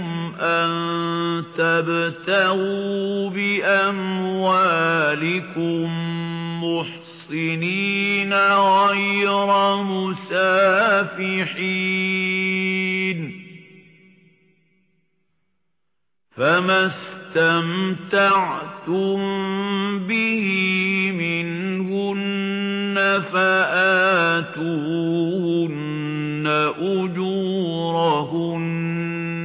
ذَلِكُمْ أَن تَبْتَغُوا بِأَمْوَالِكُم مُحْصِنِينَ غَيْرَ مُسَافِحِينَ. فَمَا اسْتَمْتَعْتُم بِهِ مِنْهُنَّ فَآتُوهُنَّ أُجُورَهُنَّ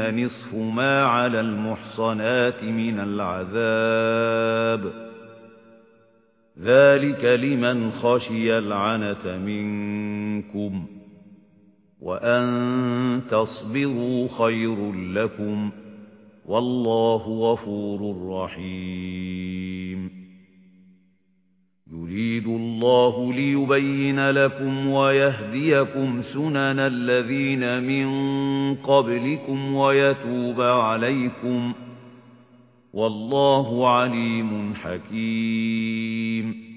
نِصْفُ مَا عَلَى الْمُحْصَنَاتِ مِنَ الْعَذَابِ. ذَلِكَ لِمَنْ خَشِيَ الْعَنَتَ مِنكُمْ وَأَن تَصْبِرُوا خَيْرٌ لَّكُمْ. وَاللَّهُ غَفُورٌ رَّحِيمٌ. اللَّهُ لِيُبَيِّنَ لَكُمْ وَيَهْدِيَكُمْ سُنَنَ الَّذِينَ مِن قَبْلِكُمْ وَيَتُوبَ عَلَيْكُمْ. وَاللَّهُ عَلِيمٌ حَكِيمٌ.